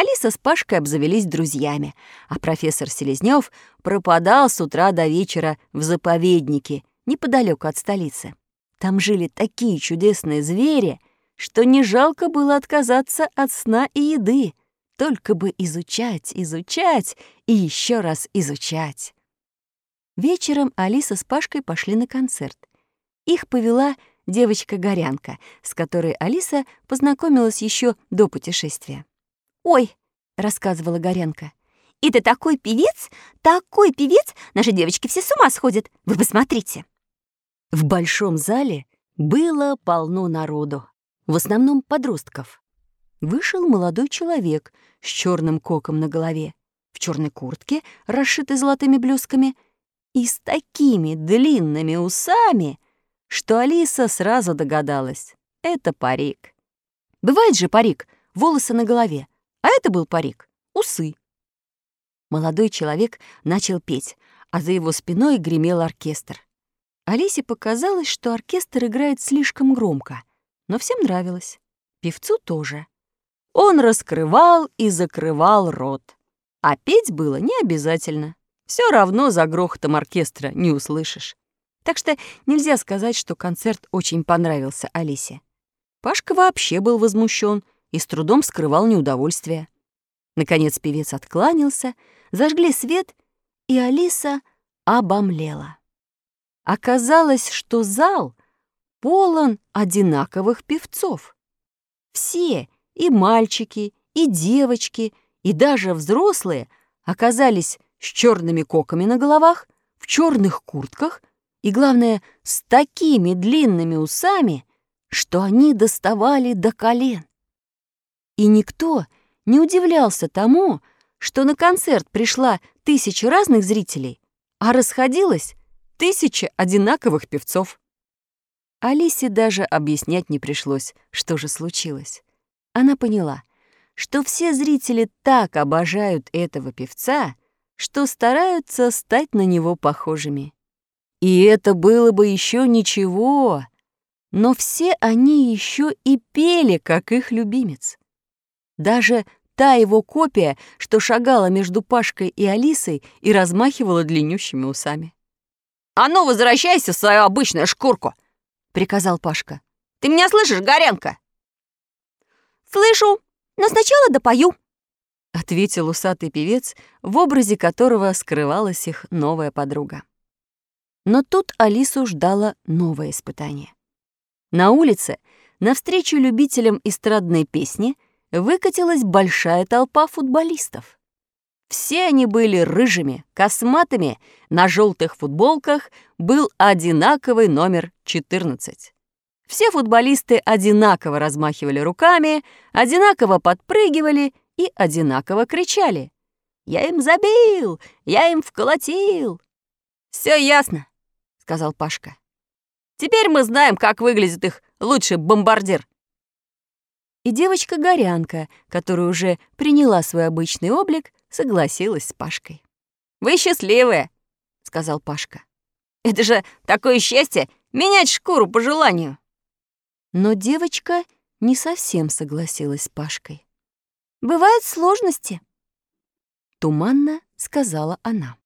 Алиса с Пашкой обзавелись друзьями, а профессор Селезнёв пропадал с утра до вечера в заповеднике, неподалеку от столицы. Там жили такие чудесные звери, что не жалко было отказаться от сна и еды, только бы изучать, изучать и еще раз изучать. Вечером Алиса с Пашкой пошли на концерт. Их повела девочка-горянка, с которой Алиса познакомилась еще до путешествия. «Ой», — рассказывала Горянка, — «это такой певец, такой певец, наши девочки все с ума сходят. Вы посмотрите». В большом зале было полно народу, в основном подростков. Вышел молодой человек с черным коком на голове, в черной куртке, расшитой золотыми блесками, и с такими длинными усами, что Алиса сразу догадалась — это парик. Бывает же парик, волосы на голове, а это был парик, усы. Молодой человек начал петь, а за его спиной гремел оркестр. Алисе показалось, что оркестр играет слишком громко, но всем нравилось. Певцу тоже. Он раскрывал и закрывал рот. А петь было не обязательно. Все равно за грохотом оркестра не услышишь. Так что нельзя сказать, что концерт очень понравился Алисе. Пашка вообще был возмущен и с трудом скрывал неудовольствие. Наконец певец откланялся, зажгли свет, и Алиса обомлела. Оказалось, что зал полон одинаковых певцов. Все, и мальчики, и девочки, и даже взрослые, оказались с черными коками на головах, в черных куртках и, главное, с такими длинными усами, что они доставали до колен. И никто не удивлялся тому, что на концерт пришла тысяча разных зрителей, а расходилось тысяча одинаковых певцов. Алисе даже объяснять не пришлось, что же случилось. Она поняла, что все зрители так обожают этого певца, что стараются стать на него похожими. И это было бы еще ничего, но все они еще и пели, как их любимец. Даже та его копия, что шагала между Пашкой и Алисой и размахивала длиннющими усами. «А ну, возвращайся в свою обычную шкурку!» — приказал Пашка. «Ты меня слышишь, Горянка?» «Слышу, но сначала допою», — ответил усатый певец, в образе которого скрывалась их новая подруга. Но тут Алису ждало новое испытание. На улице, навстречу любителям эстрадной песни — выкатилась большая толпа футболистов. Все они были рыжими, косматыми, на желтых футболках был одинаковый номер 14. Все футболисты одинаково размахивали руками, одинаково подпрыгивали и одинаково кричали. «Я им забил! Я им вколотил!» Все ясно», — сказал Пашка. «Теперь мы знаем, как выглядит их лучший бомбардир и девочка-горянка, которая уже приняла свой обычный облик, согласилась с Пашкой. «Вы счастливые», — сказал Пашка. «Это же такое счастье — менять шкуру по желанию». Но девочка не совсем согласилась с Пашкой. «Бывают сложности», — туманно сказала она.